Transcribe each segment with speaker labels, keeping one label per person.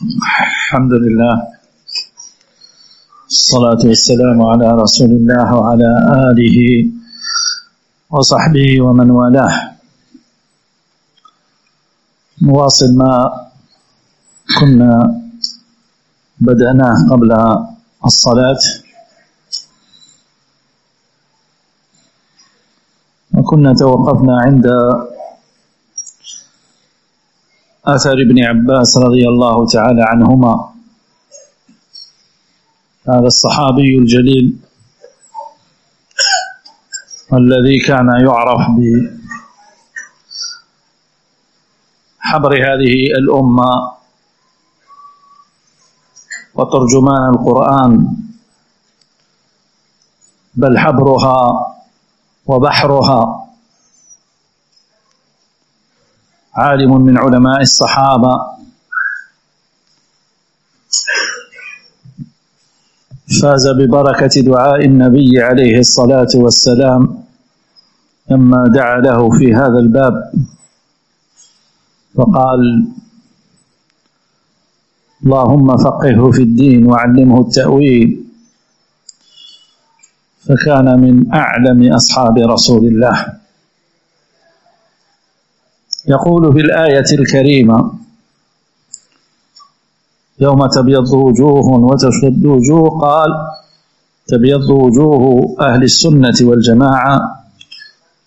Speaker 1: الحمد لله. الصلاة والسلام على رسول الله وعلى آله وصحبه ومن والاه. نواصل ما كنا بدأناه قبل الصلاة. وكنا توقفنا عند أثر ابن عباس رضي الله تعالى عنهما. هذا الصحابي الجليل الذي كان يعرف بحبر هذه الأمة وترجمان القرآن بل حبرها وبحرها. عالم من علماء الصحابة. فاز ببركة دعاء النبي عليه الصلاة والسلام. لما دعا له في هذا الباب. فقال اللهم فقهه في الدين وعلمه التأويل. فكان من أعلم أصحاب رسول الله. يقول في الآية الكريمة يوم تبيض وجوه وتشد وجوه قال تبيض وجوه أهل السنة والجماعة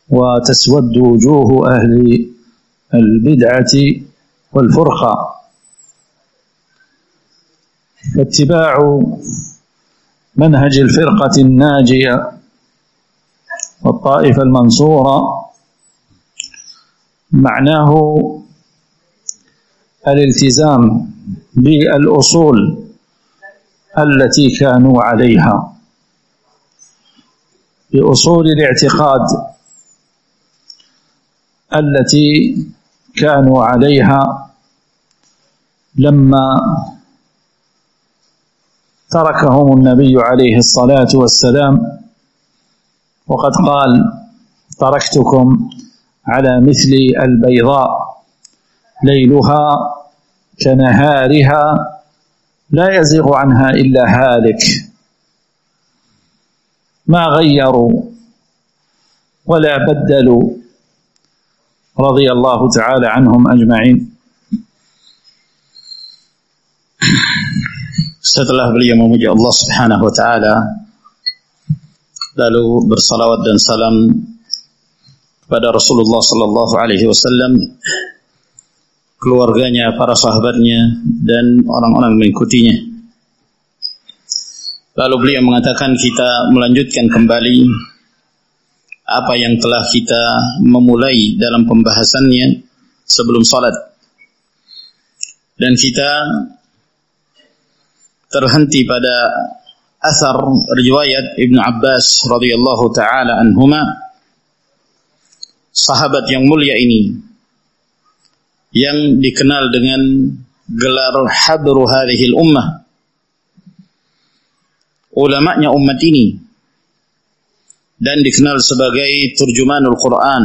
Speaker 1: وتسود وجوه أهل البدعة والفرقة. فاتباع منهج الفرقة الناجية والطائفة المنصورة معناه الالتزام بالأصول التي كانوا عليها. بأصول الاعتقاد التي كانوا عليها لما تركهم النبي عليه الصلاة والسلام. وقد قال تركتكم على مثل البيضاء ليلها كنهارها لا يزيغ عنها إلا هالك. ما غيروا ولا بدلوا رضي الله تعالى عنهم أجمعين.
Speaker 2: Setelah beliau memuji Allah Subhanahu wa taala lalu bersalawat dan salam kepada Rasulullah sallallahu alaihi wasallam keluarganya, para sahabatnya dan orang-orang mengikutinya. Lalu beliau mengatakan kita melanjutkan kembali apa yang telah kita memulai dalam pembahasannya sebelum salat. Dan kita terhenti pada asar riwayat Ibnu Abbas radhiyallahu taala anhuma sahabat yang mulia ini yang dikenal dengan gelar habru hadhil ummah ulamanya umat ini dan dikenal sebagai turjumanul Quran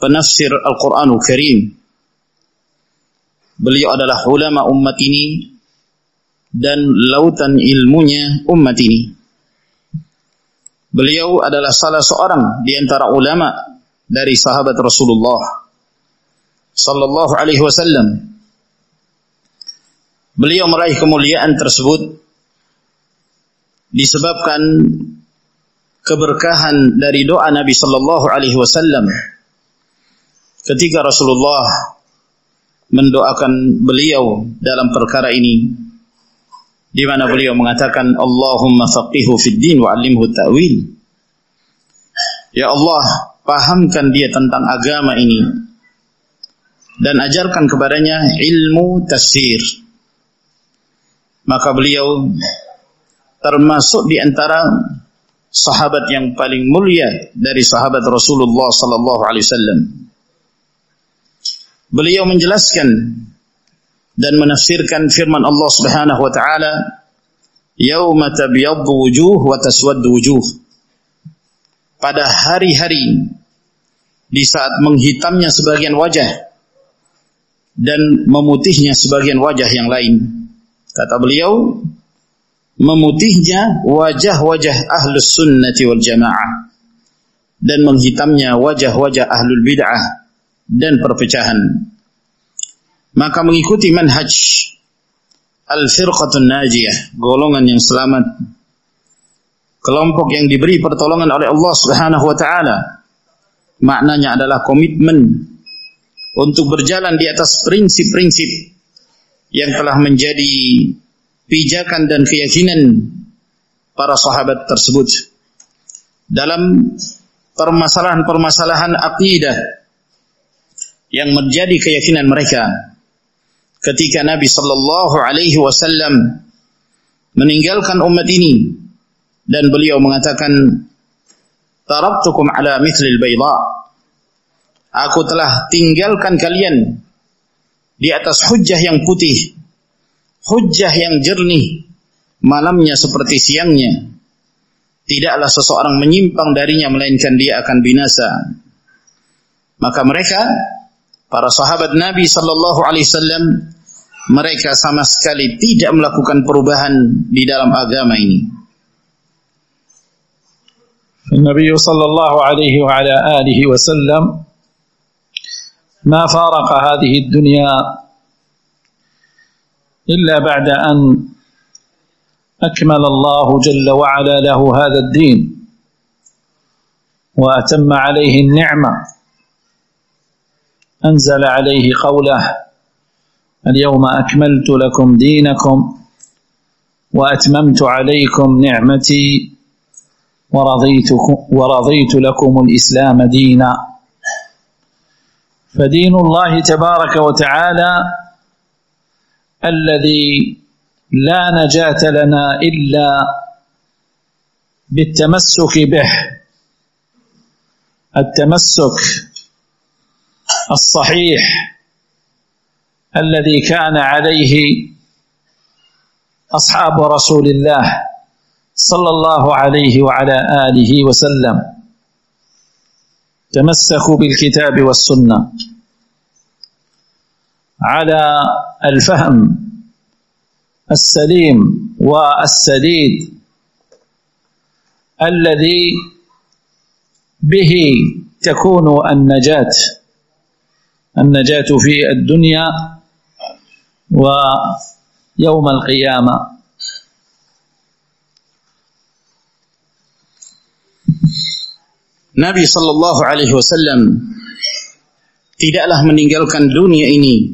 Speaker 2: penafsir Al-Quranul Karim beliau adalah ulama umat ini dan lautan ilmunya umat ini. Beliau adalah salah seorang di antara ulama dari sahabat Rasulullah sallallahu alaihi wasallam. Beliau meraih kemuliaan tersebut disebabkan keberkahan dari doa Nabi sallallahu alaihi wasallam ketika Rasulullah mendoakan beliau dalam perkara ini di mana beliau mengatakan Allahumma faqihu fid din wa 'allimhu ta'wil. Ya Allah, pahamkan dia tentang agama ini dan ajarkan kepadanya ilmu tafsir. Maka beliau termasuk di antara sahabat yang paling mulia dari sahabat Rasulullah sallallahu alaihi wasallam. Beliau menjelaskan dan menafsirkan firman Allah Subhanahu wa taala yauma tabyaddu wujuh wa taswaddu wujuh pada hari-hari di saat menghitamnya sebagian wajah dan memutihnya sebagian wajah yang lain. Kata beliau, memutihnya wajah-wajah ahlus sunnati wal jamaah dan menghitamnya wajah-wajah ahlul bid'ah dan perpecahan. Maka mengikuti manhaj al-firqatun najiyah, golongan yang selamat, kelompok yang diberi pertolongan oleh Allah Subhanahu wa taala. Maknanya adalah komitmen untuk berjalan di atas prinsip-prinsip yang telah menjadi pijakan dan keyakinan para sahabat tersebut. Dalam permasalahan-permasalahan akidah yang menjadi keyakinan mereka ketika Nabi sallallahu alaihi wasallam meninggalkan umat ini dan beliau mengatakan taraktukum ala mithlil bayda Aku telah tinggalkan kalian di atas hujjah yang putih, hujjah yang jernih, malamnya seperti siangnya. Tidaklah seseorang menyimpang darinya melainkan dia akan binasa. Maka mereka para sahabat Nabi sallallahu alaihi wasallam mereka sama sekali tidak melakukan perubahan di dalam agama ini.
Speaker 1: Nabi sallallahu alaihi wa ala alihi wasallam ما فارق هذه الدنيا إلا بعد أن أكمل الله جل وعلا له هذا الدين وأتم عليه النعمة أنزل عليه قوله اليوم أكملت لكم دينكم وأتممت عليكم نعمتي ورضيت لكم الإسلام ديناً. فدين الله تبارك وتعالى الذي لا نجاة لنا إلا بالتمسك به. التمسك الصحيح الذي كان عليه أصحاب رسول الله صلى الله عليه وعلى آله وسلم تمسكوا بالكتاب والسنة على الفهم السليم والسديد الذي به تكون النجاة. النجاة في الدنيا ويوم القيامة
Speaker 2: Nabi Shallallahu Alaihi Wasallam tidaklah meninggalkan dunia ini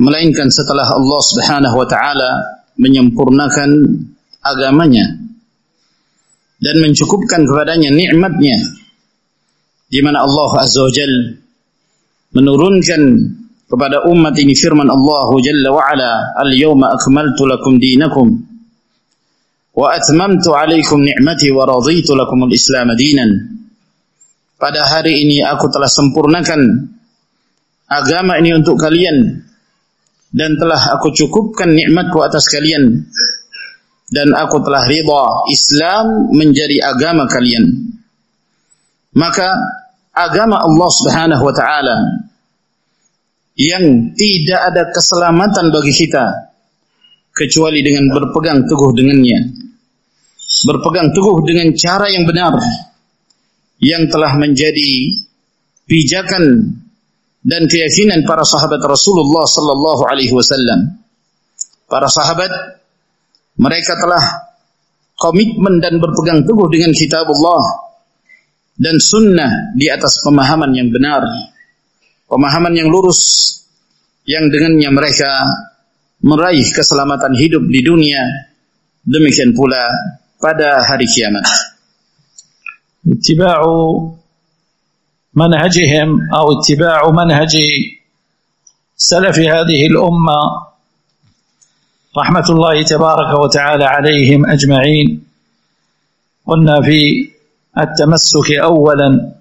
Speaker 2: melainkan setelah Allah Subhanahu Wa Taala menyempurnakan agamanya dan mencukupkan kepadanya nikmatnya di mana Allah Azza wa Jal menurunkan kepada umat ini firman Allah Jalla wa Ala al-yawma akmaltu lakum dinakum wa atmamtu alaikum ni'mati wa raditu lakumul islam dinan. Pada hari ini aku telah sempurnakan agama ini untuk kalian dan telah aku cukupkan nikmatku atas kalian dan aku telah ridha Islam menjadi agama kalian. Maka agama Allah Subhanahu wa taala yang tidak ada keselamatan bagi kita kecuali dengan berpegang teguh dengannya berpegang teguh dengan cara yang benar yang telah menjadi pijakan dan keyakinan para sahabat Rasulullah sallallahu alaihi wasallam. Para sahabat mereka telah komitmen dan berpegang teguh dengan kitab Allah dan sunnah di atas pemahaman yang benar, pemahaman yang lurus yang dengannya mereka meraih keselamatan hidup di dunia, demikian pula pada hari kiamat.
Speaker 1: اتباع منهجهم او اتباع منهج سلف هذه الامه رحمه الله تبارك وتعالى عليهم اجمعين قلنا في التمسك اولا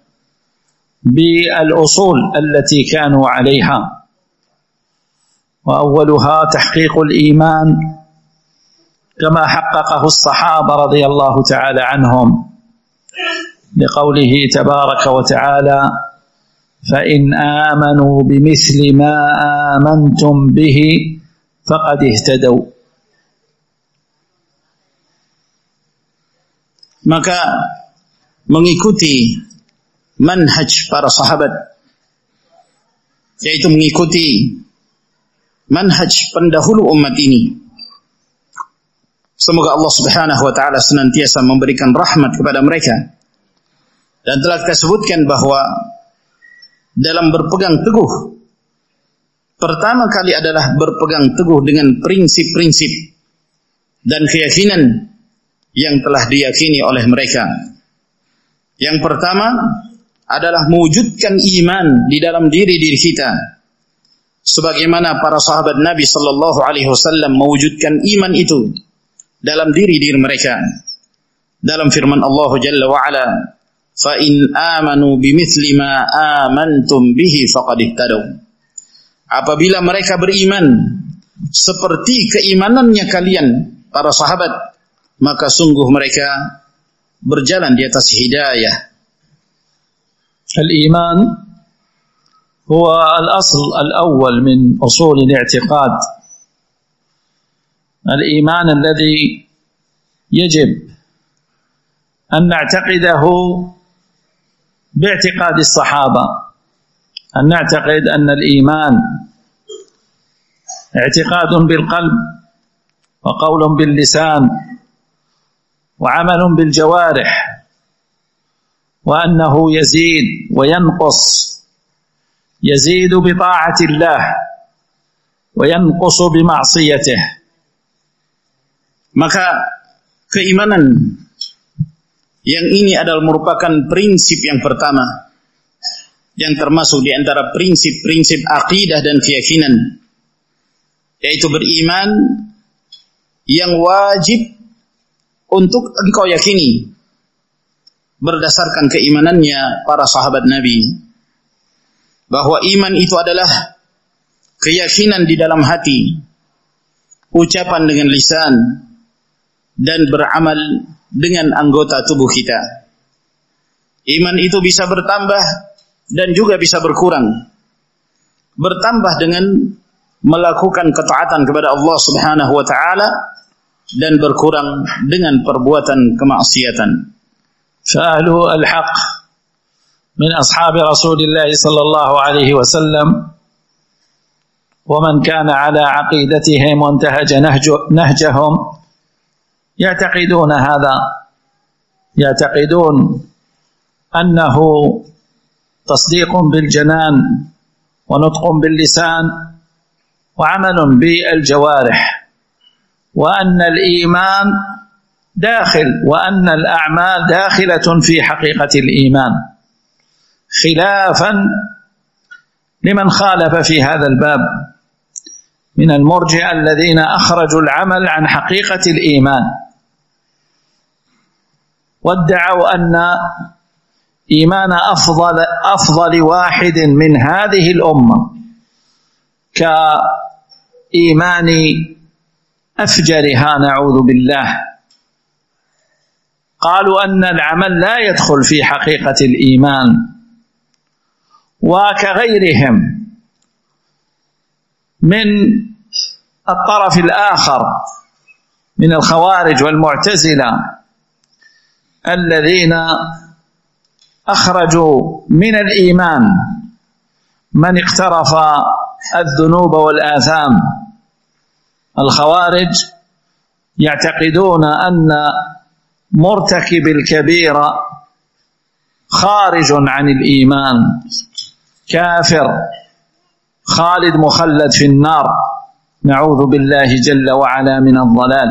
Speaker 1: بالأصول التي كانوا عليها. وأولها تحقيق الإيمان كما حققه الصحابة رضي الله تعالى عنهم لقوله تبارك وتعالى فإن آمنوا بمثل ما آمنتم به فقد اهتدوا.
Speaker 2: Maka mengikuti manhaj para sahabat yaitu mengikuti manhaj pendahulu umat ini semoga Allah Subhanahu wa taala senantiasa memberikan rahmat kepada mereka dan telah kita sebutkan bahwa dalam berpegang teguh pertama kali adalah berpegang teguh dengan prinsip-prinsip dan keyakinan yang telah diyakini oleh mereka. Yang pertama adalah mewujudkan iman di dalam diri diri kita. Sebagaimana para sahabat Nabi sallallahu alaihi wasallam mewujudkan iman itu dalam diri diri mereka. Dalam firman Allah Jalla wa ala, "Fa in amanu bimithli ma amantum bihi faqad ihtadaw." Apabila mereka beriman seperti keimanannya kalian para sahabat maka sungguh mereka berjalan di atas hidayah.
Speaker 1: الإيمان هو الأصل الأول من أصول الاعتقاد الإيمان الذي يجب أن نعتقده باعتقاد الصحابة أن نعتقد أن الإيمان اعتقاد بالقلب وقول باللسان وعمل بالجوارح وأنه يزيد وينقص يزيد بطاعة الله وينقص بمعصيته
Speaker 2: maka keimanan yang ini adalah merupakan prinsip yang pertama yang termasuk di antara prinsip-prinsip akidah dan keyakinan yaitu beriman yang wajib untuk engkau yakini berdasarkan keimanannya para sahabat Nabi bahwa iman itu adalah keyakinan di dalam hati, ucapan dengan lisan dan beramal dengan anggota tubuh kita. Iman itu bisa bertambah dan juga bisa berkurang. Bertambah dengan melakukan ketaatan kepada Allah Subhanahu wa taala dan berkurang dengan perbuatan kemaksiatan.
Speaker 1: فأهل الحق من أصحاب رسول الله صلى الله عليه وسلم ومن كان على عقيدتهم وانتهج نهج نهجهم يعتقدون هذا يعتقدون أنه تصديق بالجنان ونطق باللسان وعمل بالجوارح وأن الإيمان داخل وأن الأعمال داخلة في حقيقة الإيمان. خلافا لمن خالف في هذا الباب. من المرجئة الذين أخرجوا العمل عن حقيقة الإيمان. وادعوا أن إيمان أفضل أفضل واحد من هذه الأمة. كإيمان أفجرها نعوذ بالله. قالوا أن العمل لا يدخل في حقيقة الإيمان وكغيرهم من الطرف الآخر من الخوارج والمعتزلة الذين أخرجوا من الإيمان من اقترف الذنوب والآثام. الخوارج يعتقدون أن مرتكب الكبيرة خارج عن الإيمان. كافر. خالد مخلد في النار. نعوذ بالله جل وعلا من الضلال.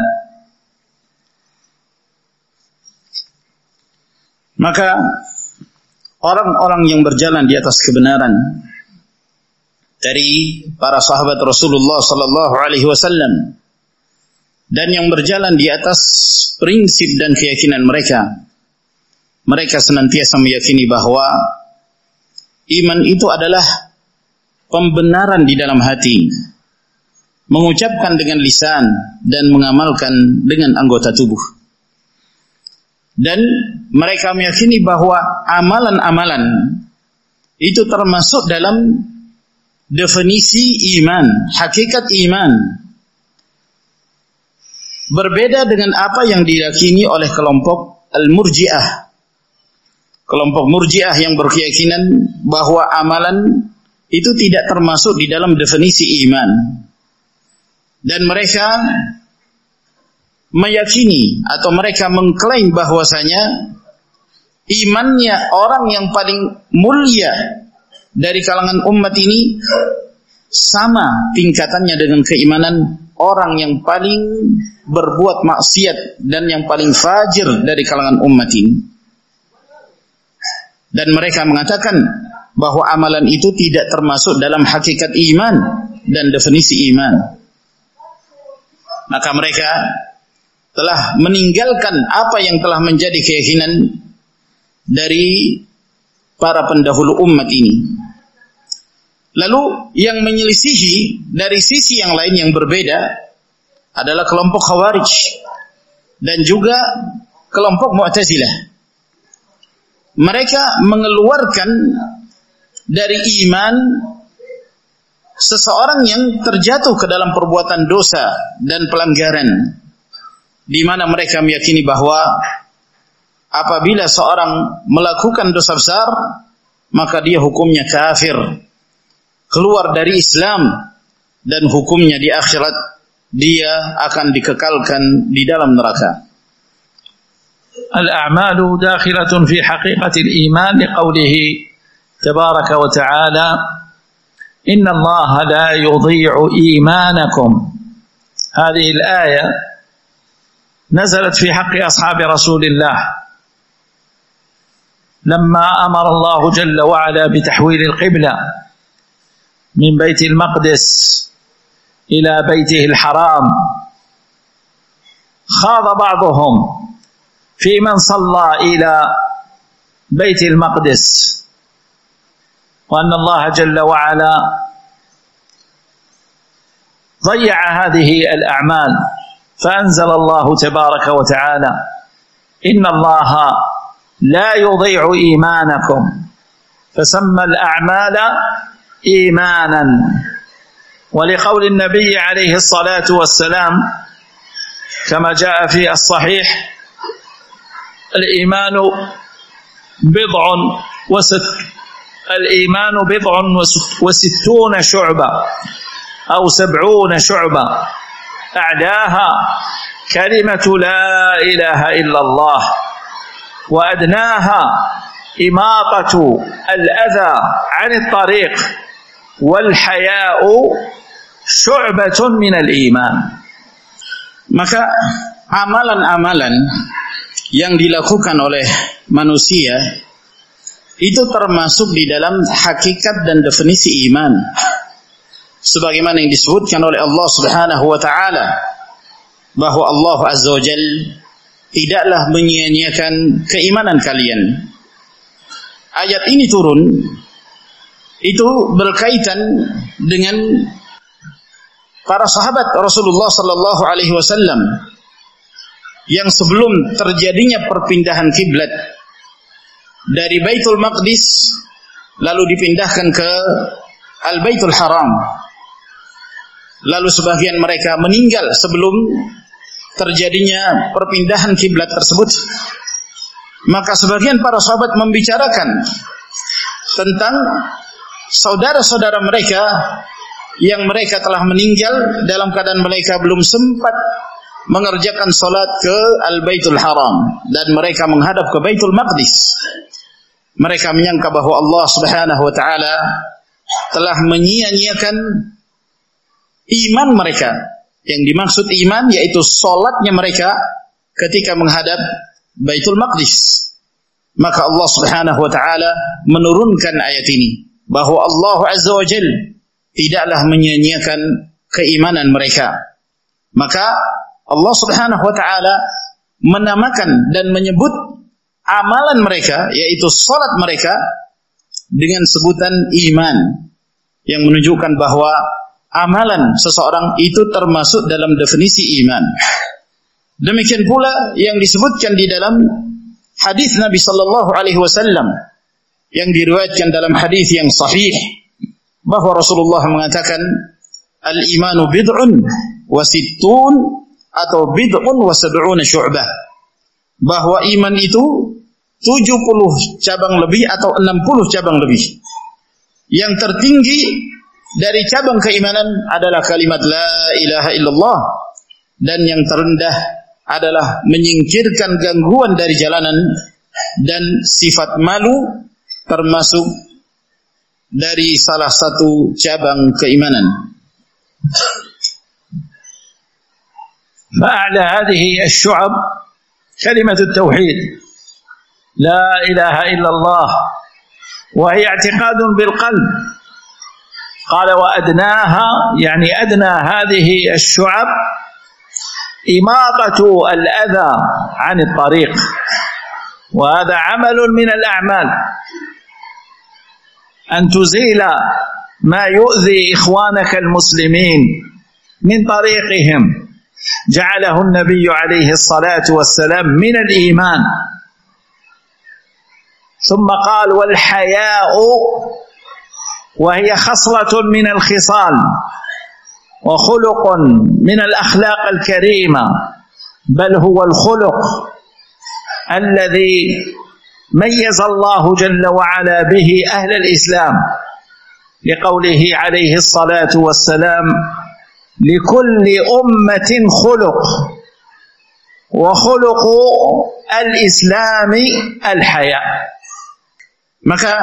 Speaker 2: Maka orang-orang yang berjalan di atas kebenaran dari para sahabat Rasulullah sallallahu alaihi wasallam dan yang berjalan di atas prinsip dan keyakinan mereka. Mereka senantiasa meyakini bahwa iman itu adalah pembenaran di dalam hati, mengucapkan dengan lisan dan mengamalkan dengan anggota tubuh. Dan mereka meyakini bahwa amalan-amalan itu termasuk dalam definisi iman, hakikat iman. Berbeda dengan apa yang diyakini oleh kelompok Al-Murji'ah. Kelompok Murji'ah yang berkeyakinan bahwa amalan itu tidak termasuk di dalam definisi iman. Dan mereka meyakini atau mereka mengklaim bahwasanya imannya orang yang paling mulia dari kalangan umat ini sama tingkatannya dengan keimanan orang yang paling berbuat maksiat dan yang paling fajir dari kalangan umat ini. Dan mereka mengatakan bahwa amalan itu tidak termasuk dalam hakikat iman dan definisi iman. Maka mereka telah meninggalkan apa yang telah menjadi keyakinan dari para pendahulu umat ini. Lalu yang menyelisihi dari sisi yang lain yang berbeda adalah kelompok Khawarij dan juga kelompok Mu'tazilah. Mereka mengeluarkan dari iman seseorang yang terjatuh ke dalam perbuatan dosa dan pelanggaran di mana mereka meyakini bahwa apabila seorang melakukan dosa besar maka dia hukumnya kafir keluar dari Islam dan hukumnya di akhirat dia akan dikekalkan di dalam neraka.
Speaker 1: الأعمال داخلة في حقيقة الإيمان لقوله تبارك وتعالى إن الله لا يضيع إيمانكم هذه الآية نزلت في حق أصحاب رسول الله لما أمر الله جل وعلا بتحويل القبله من بيت المقدس إلى بيته الحرام. خاض بعضهم في من صلى إلى بيت المقدس. وأن الله جل وعلا ضيع هذه الأعمال. فأنزل الله تبارك وتعالى إن الله لا يضيع إيمانكم. فسمى الأعمال إيمانا. ولقول النبي عليه الصلاة والسلام كما جاء في الصحيح الإيمان بضع وست الإيمان بضع وستون شعبة أو سبعون شعبة. أعلاها كلمة لا إله إلا الله وأدناها إماطة الأذى عن الطريق. wal haya'u syu'batun minal iman.
Speaker 2: Maka amalan-amalan yang dilakukan oleh manusia itu termasuk di dalam hakikat dan definisi iman. Sebagaimana yang disebutkan oleh Allah Subhanahu wa taala bahwa Allah Azza wa Jal tidaklah menyia-nyiakan keimanan kalian. Ayat ini turun itu berkaitan dengan para sahabat Rasulullah sallallahu alaihi wasallam yang sebelum terjadinya perpindahan kiblat dari Baitul Maqdis lalu dipindahkan ke Al Baitul Haram. Lalu sebagian mereka meninggal sebelum terjadinya perpindahan kiblat tersebut maka sebagian para sahabat membicarakan tentang saudara-saudara mereka yang mereka telah meninggal dalam keadaan mereka belum sempat mengerjakan salat ke Al-Baitul Haram dan mereka menghadap ke Baitul Maqdis. Mereka menyangka bahwa Allah Subhanahu wa taala telah menyia-nyiakan iman mereka yang dimaksud iman yaitu solatnya mereka ketika menghadap Baitul Maqdis. Maka Allah Subhanahu wa taala menurunkan ayat ini bahwa Allah Azza wa Jal tidaklah menyia-nyiakan keimanan mereka. Maka Allah Subhanahu wa taala menamakan dan menyebut amalan mereka yaitu salat mereka dengan sebutan iman yang menunjukkan bahwa amalan seseorang itu termasuk dalam definisi iman. Demikian pula yang disebutkan di dalam hadis Nabi sallallahu alaihi wasallam yang diriwayatkan dalam hadis yang sahih bahwa Rasulullah mengatakan al-imanu bid'un wa sittun atau bid'un wa sab'una syu'bah. Bahwa iman itu 70 cabang lebih atau 60 cabang lebih. Yang tertinggi dari cabang keimanan adalah kalimat la ilaha illallah dan yang terendah adalah menyingkirkan gangguan dari jalanan dan sifat malu termasuk dari salah satu cabang keimanan.
Speaker 1: فأعلى هذه الشعب كلمة التوحيد لا إله إلا الله وهي اعتقاد بالقلب قال وأدناها يعني أدنى هذه الشعب إماطة الأذى عن الطريق وهذا عمل من الأعمال. أن تزيل ما يؤذي إخوانك المسلمين من طريقهم. جعله النبي عليه الصلاة والسلام من الإيمان. ثم قال والحياء وهي خصلة من الخصال وخلق من الأخلاق الكريمة. بل هو الخلق الذي ميز الله جل وعلا به أهل الإسلام لقوله عليه الصلاة والسلام لكل أمة خلق وخلق الإسلام الحياء
Speaker 2: maka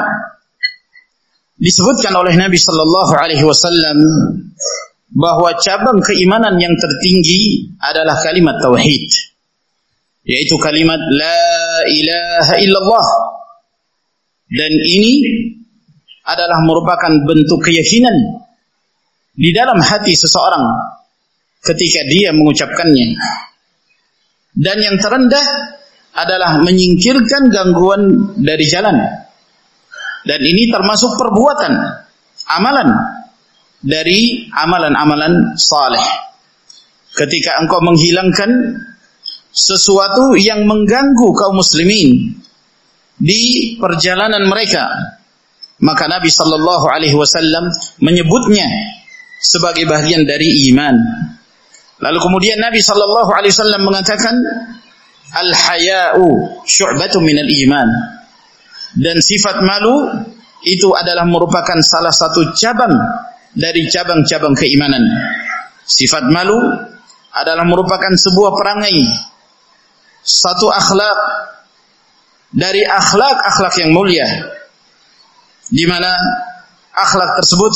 Speaker 2: disebutkan oleh Nabi Shallallahu Alaihi Wasallam bahwa cabang keimanan yang tertinggi adalah kalimat tauhid yaitu kalimat la ilaha illallah. Dan ini adalah merupakan bentuk keyakinan di dalam hati seseorang ketika dia mengucapkannya. Dan yang terendah adalah menyingkirkan gangguan dari jalan. Dan ini termasuk perbuatan amalan dari amalan-amalan saleh. Ketika engkau menghilangkan sesuatu yang mengganggu kaum muslimin di perjalanan mereka. Maka Nabi sallallahu alaihi wasallam menyebutnya sebagai bagian dari iman. Lalu kemudian Nabi sallallahu alaihi wasallam mengatakan al haya'u syu'batun minal iman. Dan sifat malu itu adalah merupakan salah satu cabang dari cabang-cabang keimanan. Sifat malu adalah merupakan sebuah perangai satu akhlak. Dari akhlak-akhlak yang mulia. Di mana akhlak tersebut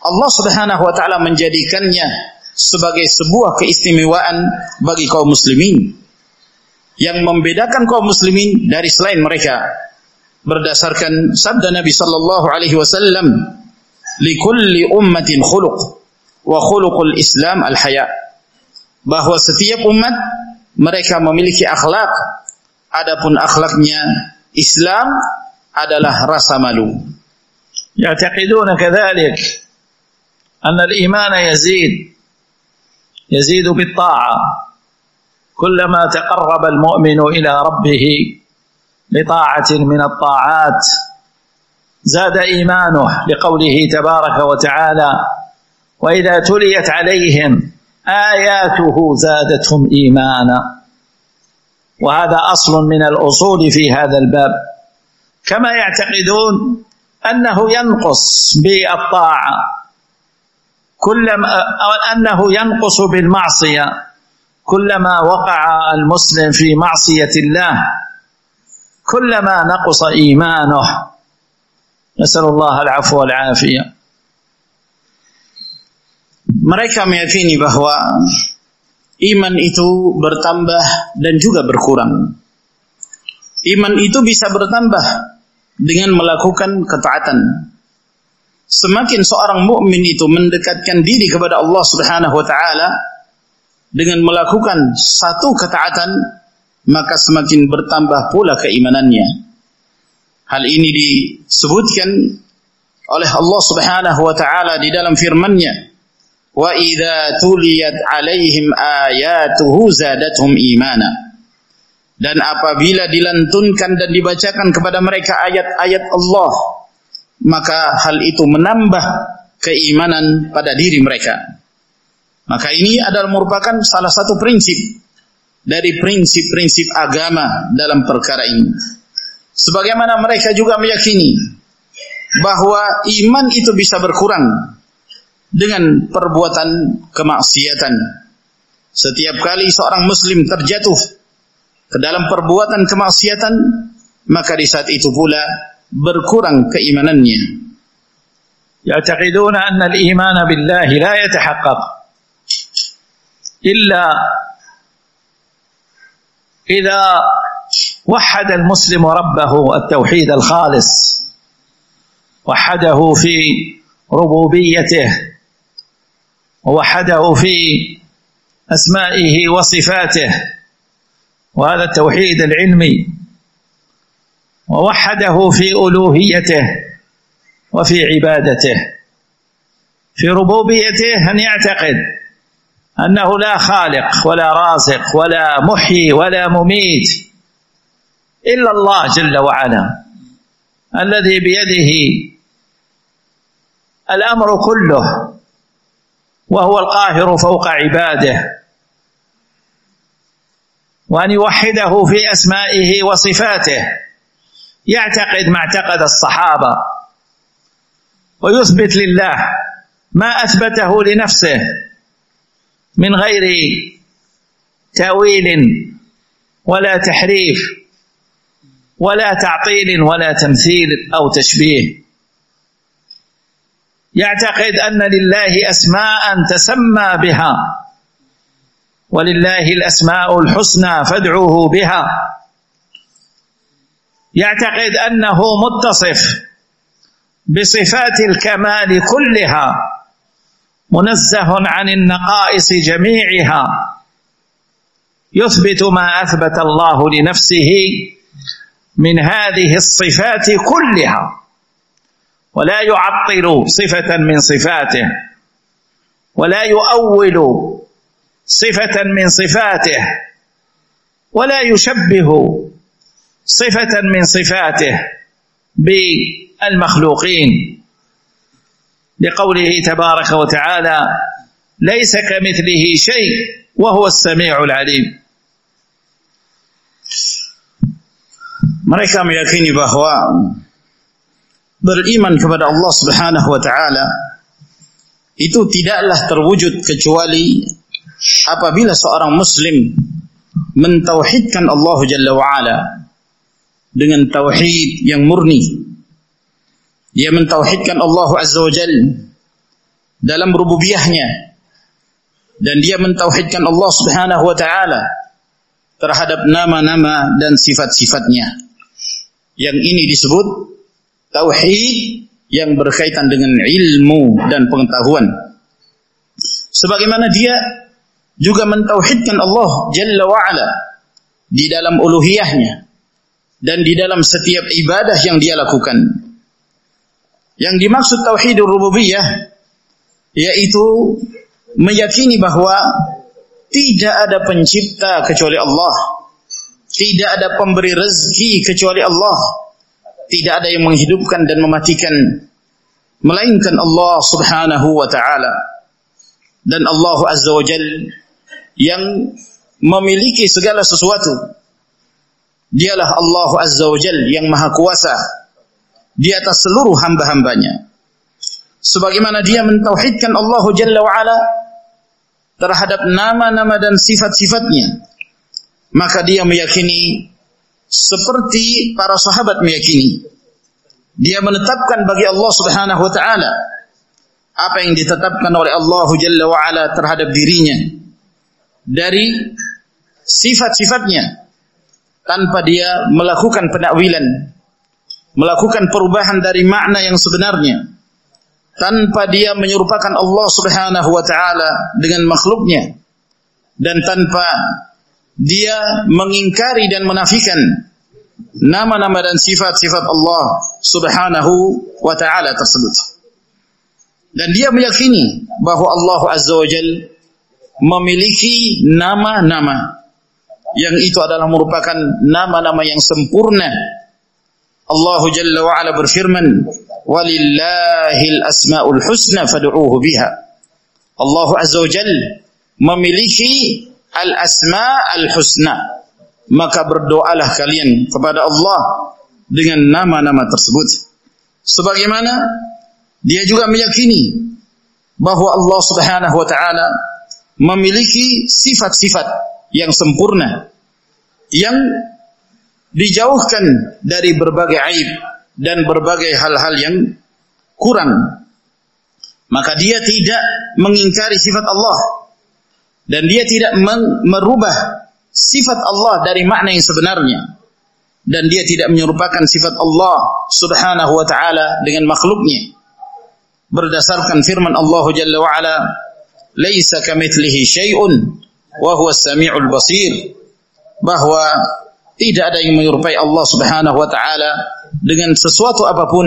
Speaker 2: Allah Subhanahu wa taala menjadikannya sebagai sebuah keistimewaan bagi kaum muslimin. Yang membedakan kaum muslimin dari selain mereka. Berdasarkan sabda Nabi sallallahu alaihi wasallam likulli ummatin khuluq wa khuluqul Islam al-haya. Bahwa setiap umat mereka memiliki akhlak. Adapun akhlaknya Islam adalah rasa malu.
Speaker 1: يعتقدون كذلك أن الإيمان يزيد يزيد بالطاعة كلما تقرب المؤمن إلى ربه بطاعة من الطاعات زاد إيمانه لقوله تبارك وتعالى وإذا تليت عليهم آياته زادتهم إيمانا. وهذا أصل من الأصول في هذا الباب. كما يعتقدون أنه ينقص بالطاعة. كلما أنه ينقص بالمعصية. كلما وقع المسلم في معصية الله كلما نقص إيمانه. نسأل الله العفو والعافية.
Speaker 2: Mereka meyakini bahwa iman itu bertambah dan juga berkurang. Iman itu bisa bertambah dengan melakukan ketaatan. Semakin seorang mukmin itu mendekatkan diri kepada Allah Subhanahu wa taala dengan melakukan satu ketaatan, maka semakin bertambah pula keimanannya. Hal ini disebutkan oleh Allah Subhanahu wa taala di dalam firman-Nya wa idza tuliyat alaihim ayatuhu zadatuhum imana. Dan apabila dilantunkan dan dibacakan kepada mereka ayat-ayat Allah maka hal itu menambah keimanan pada diri mereka. Maka ini adalah merupakan salah satu prinsip dari prinsip-prinsip agama dalam perkara ini. Sebagaimana mereka juga meyakini bahwa iman itu bisa berkurang dengan perbuatan kemaksiatan setiap kali seorang muslim terjatuh ke dalam perbuatan kemaksiatan maka di saat itu pula berkurang keimanannya
Speaker 1: يعتقدون أن الإيمان بالله لا يتحقق إلا إذا وحد المسلم ربه التوحيد الخالص وحده في ربوبيته ووحده في أسمائه وصفاته وهذا التوحيد العلمي. ووحده في ألوهيته وفي عبادته. في ربوبيته أن يعتقد أنه لا خالق ولا رازق ولا محيي ولا مميت إلا الله جل وعلا الذي بيده الأمر كله. وهو القاهر فوق عباده. وأن يوحده في أسمائه وصفاته. يعتقد ما اعتقد الصحابة. ويثبت لله ما أثبته لنفسه من غير تأويل ولا تحريف ولا تعطيل ولا تمثيل أو تشبيه. يعتقد أن لله أسماء تسمى بها ولله الأسماء الحسنى فادعوه بها. يعتقد أنه متصف بصفات الكمال كلها منزه عن النقائص جميعها يثبت ما أثبت الله لنفسه من هذه الصفات كلها. ولا يعطل صفة من صفاته. ولا يؤول صفة من صفاته. ولا يشبه صفة من صفاته بالمخلوقين. لقوله تبارك وتعالى ليس كمثله شيء وهو السميع العليم.
Speaker 2: Mereka meyakini bahwa beriman kepada Allah Subhanahu wa taala itu tidaklah terwujud kecuali apabila seorang muslim mentauhidkan Allah Jalla wa'ala dengan tauhid yang murni. Dia mentauhidkan Allah Azza wa Jal dalam rububiyahnya dan dia mentauhidkan Allah Subhanahu wa taala terhadap nama-nama dan sifat-sifatnya. Yang ini disebut tauhid yang berkaitan dengan ilmu dan pengetahuan sebagaimana dia juga mentauhidkan Allah Jalla wa'ala di dalam uluhiyahnya dan di dalam setiap ibadah yang dia lakukan. Yang dimaksud tauhidur rububiyah yaitu meyakini bahwa tidak ada pencipta kecuali Allah. Tidak ada pemberi rezeki kecuali Allah. Tidak ada yang menghidupkan dan mematikan melainkan Allah Subhanahu wa taala. Dan Allah Azza wa Jalla yang memiliki segala sesuatu. Dialah Allah Azza wa Jal yang maha kuasa di atas seluruh hamba-hambanya. Sebagaimana dia mentauhidkan Allah Jalla wa Ala terhadap nama-nama dan sifat-sifatnya. Maka dia meyakini seperti para sahabat meyakini. Dia menetapkan bagi Allah Subhanahu wa taala apa yang ditetapkan oleh Allah Jalla wa Ala terhadap dirinya dari sifat-sifatnya tanpa dia melakukan penakwilan, melakukan perubahan dari makna yang sebenarnya, tanpa dia menyerupakan Allah Subhanahu wa taala dengan makhluknya dan tanpa dia mengingkari dan menafikan nama-nama dan sifat-sifat Allah Subhanahu wa taala tersebut. Dan dia meyakini bahwa Allah Azza wa Jalla memiliki nama-nama yang itu adalah merupakan nama-nama yang sempurna. Allah Jalla wa Ala berfirman, "Walillahil asmaul husna fad'uuhu biha." Allah Azza wa Jalla memiliki al-asma al-husna. Maka berdoalah kalian kepada Allah dengan nama-nama tersebut. Sebagaimana dia juga meyakini bahwa Allah Subhanahu wa taala memiliki sifat-sifat yang sempurna yang dijauhkan dari berbagai aib dan berbagai hal-hal yang kurang maka dia tidak mengingkari sifat Allah dan dia tidak merubah sifat Allah dari makna yang sebenarnya dan dia tidak menyerupakan sifat Allah Subhanahu wa taala dengan makhluknya berdasarkan firman Allah Jalla wa ala laisa kamitslihi syai'un wa huwa samiul basir bahwa tidak ada yang menyerupai Allah Subhanahu wa taala dengan sesuatu apa pun.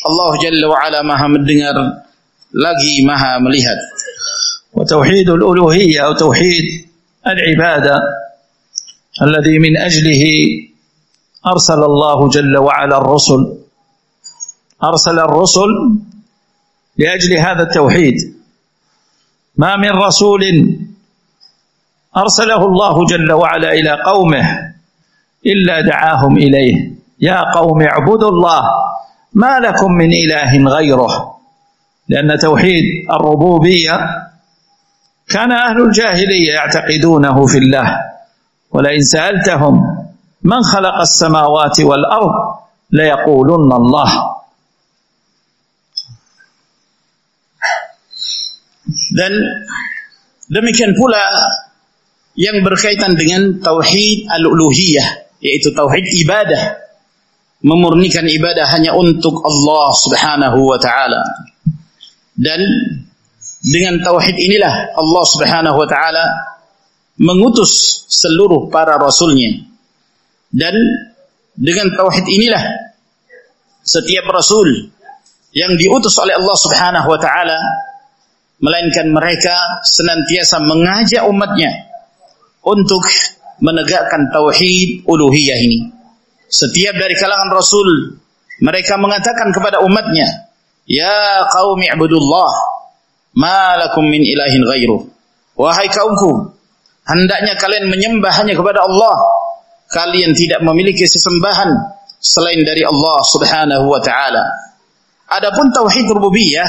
Speaker 2: Allah Jalla wa ala Maha mendengar lagi Maha melihat.
Speaker 1: وتوحيد الألوهية أو توحيد العبادة الذي من أجله أرسل الله جل وعلا الرسل. أرسل الرسل لأجل هذا التوحيد. ما من رسول أرسله الله جل وعلا إلى قومه إلا دعاهم إليه. يا قوم اعبدوا الله ما لكم من إله غيره. لأن توحيد الربوبية كان أهل الجاهلية يعتقدونه في الله ولئن سألتهم من خلق السماوات والأرض ليقولن الله
Speaker 2: dan demikian pula yang berkaitan dengan tauhid al-uluhiyah yaitu tauhid ibadah memurnikan ibadah hanya untuk Allah Subhanahu wa taala dan dengan tauhid inilah Allah Subhanahu wa taala mengutus seluruh para rasulnya dan dengan tauhid inilah setiap rasul yang diutus oleh Allah Subhanahu wa taala melainkan mereka senantiasa mengajak umatnya untuk menegakkan tauhid uluhiyah ini. Setiap dari kalangan Rasul mereka mengatakan kepada umatnya, "Ya qaumi ibudullah, ma min ilahin ghairu." Wahai kaumku, hendaknya kalian menyembah hanya kepada Allah. Kalian tidak memiliki sesembahan selain dari Allah Subhanahu wa taala. Adapun tauhid rububiyah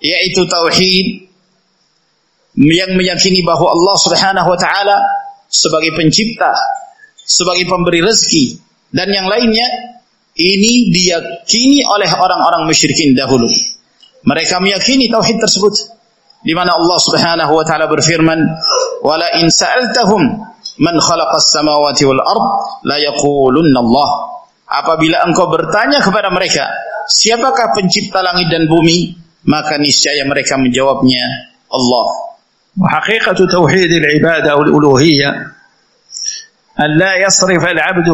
Speaker 2: yaitu tauhid yang meyakini bahwa Allah Subhanahu wa taala sebagai pencipta, sebagai pemberi rezeki dan yang lainnya ini diyakini oleh orang-orang musyrikin dahulu. Mereka meyakini tauhid tersebut di mana Allah Subhanahu wa taala berfirman, "Wala in sa'altahum man khalaqas samawati wal ard la yaqulunna Allah." Apabila engkau bertanya kepada mereka, siapakah pencipta langit dan bumi? Maka niscaya mereka menjawabnya Allah.
Speaker 1: وحقيقة توحيد العبادة والألوهية أن لا يصرف العبد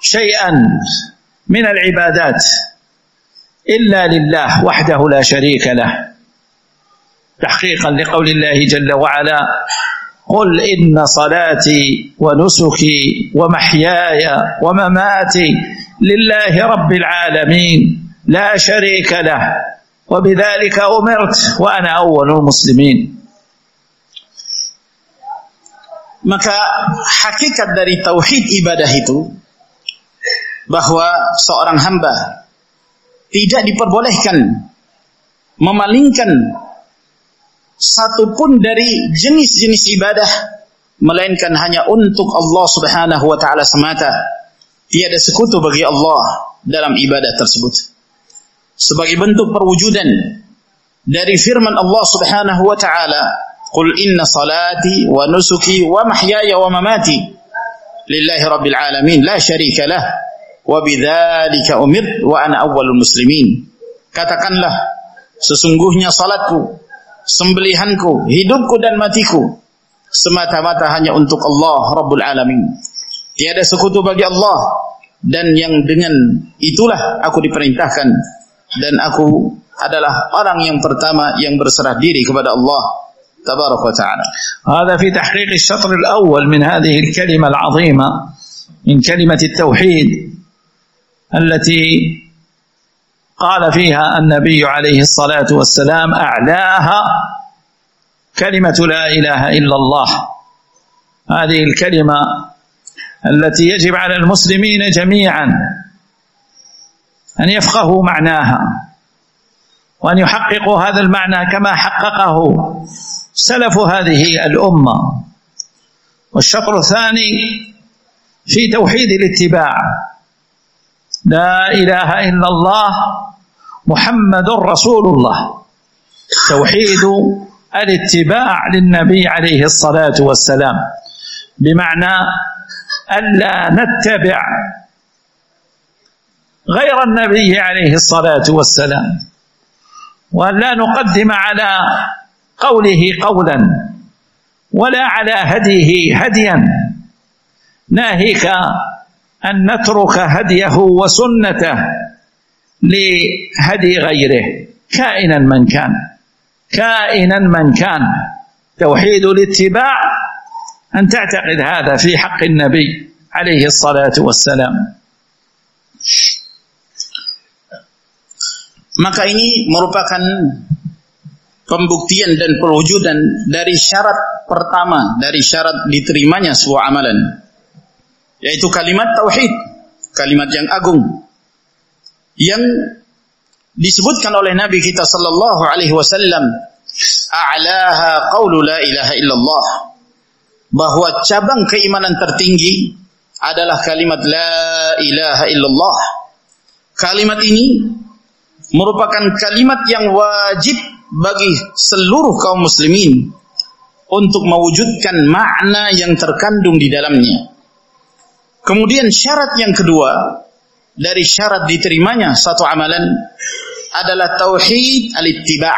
Speaker 1: شيئا من العبادات إلا لله وحده لا شريك له. تحقيقا لقول الله جل وعلا قل إن صلاتي ونسكي ومحياي ومماتي لله رب العالمين لا شريك له. وبذلك أمرت وأنا أول المسلمين.
Speaker 2: Maka hakikat dari tauhid ibadah itu bahwa seorang hamba tidak diperbolehkan memalingkan satu pun dari jenis-jenis ibadah melainkan hanya untuk Allah Subhanahu wa taala semata. Tiada sekutu bagi Allah dalam ibadah tersebut sebagai bentuk perwujudan dari firman Allah Subhanahu wa taala, "Qul inna salati wa nusuki wa mahyaya wa mamati lillahi rabbil alamin la syarika lah wa bidzalika umir wa ana awwalul muslimin." Katakanlah, sesungguhnya salatku, sembelihanku, hidupku dan matiku semata-mata hanya untuk Allah Rabbul Alamin. Tiada sekutu bagi Allah dan yang dengan itulah aku diperintahkan dan aku adalah orang yang pertama yang berserah diri kepada Allah تبارك وتعالى
Speaker 1: هذا في تحقيق الشطر الأول من هذه الكلمة العظيمة من كلمة التوحيد التي قال فيها النبي عليه الصلاة والسلام أعلاها كلمة لا إله إلا الله. هذه الكلمة التي يجب على المسلمين جميعا أن يفقهوا معناها وأن يحققوا هذا المعنى كما حققه سلف هذه الأمة. والشطر الثاني في توحيد الاتباع. لا إله إلا الله محمد رسول الله. توحيد الاتباع للنبي عليه الصلاة والسلام. بمعنى ألا نتبع غير النبي عليه الصلاة والسلام. وأن لا نقدم على قوله قولا ولا على هديه هديا. ناهيك أن نترك هديه وسنته لهدي غيره. كائنا من كان. كائنا من كان. توحيد الاتباع أن تعتقد هذا في حق النبي عليه الصلاة والسلام.
Speaker 2: Maka ini merupakan pembuktian dan perwujudan dari syarat pertama dari syarat diterimanya sebuah amalan. Yaitu kalimat tauhid kalimat yang agung yang disebutkan oleh Nabi kita sallallahu alaihi wasallam a'laha qaulu la ilaha illallah bahwa cabang keimanan tertinggi adalah kalimat la ilaha illallah kalimat ini merupakan kalimat yang wajib bagi seluruh kaum muslimin untuk mewujudkan makna yang terkandung di dalamnya. Kemudian syarat yang kedua dari syarat diterimanya satu amalan adalah tauhid al-ittiba.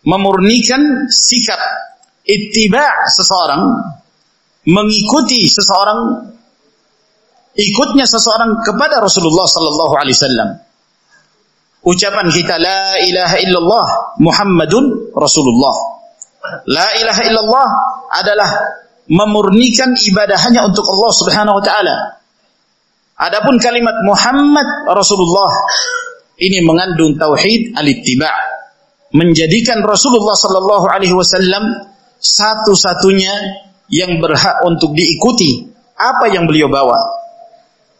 Speaker 2: Memurnikan sikap ittiba seseorang mengikuti seseorang ikutnya seseorang kepada Rasulullah sallallahu alaihi wasallam ucapan kita la ilaha illallah Muhammadun Rasulullah. La ilaha illallah adalah memurnikan ibadah hanya untuk Allah Subhanahu wa taala. Adapun kalimat Muhammad Rasulullah ini mengandung tauhid al-ittiba. Menjadikan Rasulullah sallallahu alaihi wasallam satu-satunya yang berhak untuk diikuti apa yang beliau bawa.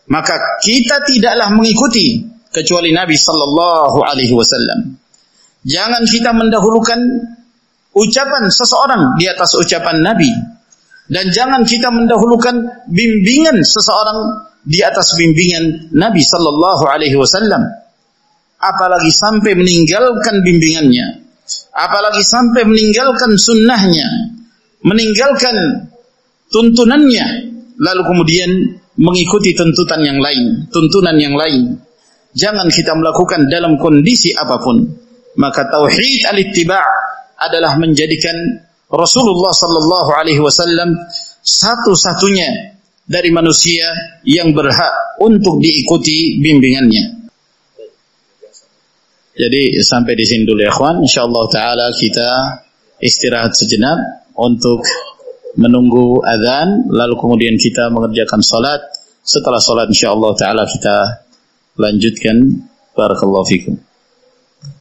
Speaker 2: Maka kita tidaklah mengikuti kecuali Nabi sallallahu alaihi wasallam. Jangan kita mendahulukan ucapan seseorang di atas ucapan Nabi dan jangan kita mendahulukan bimbingan seseorang di atas bimbingan Nabi sallallahu alaihi wasallam. Apalagi sampai meninggalkan bimbingannya, apalagi sampai meninggalkan sunnahnya, meninggalkan tuntunannya, lalu kemudian mengikuti tuntutan yang lain, tuntunan yang lain jangan kita melakukan dalam kondisi apa pun. Maka tauhid al-ittiba' adalah menjadikan Rasulullah sallallahu alaihi wasallam satu-satunya dari manusia yang berhak untuk diikuti bimbingannya. Jadi sampai di sini dulu ya kawan. Insyaallah taala kita istirahat sejenak untuk menunggu azan lalu kemudian kita mengerjakan salat. Setelah salat insyaallah taala kita lanjutkan barakallahu fikum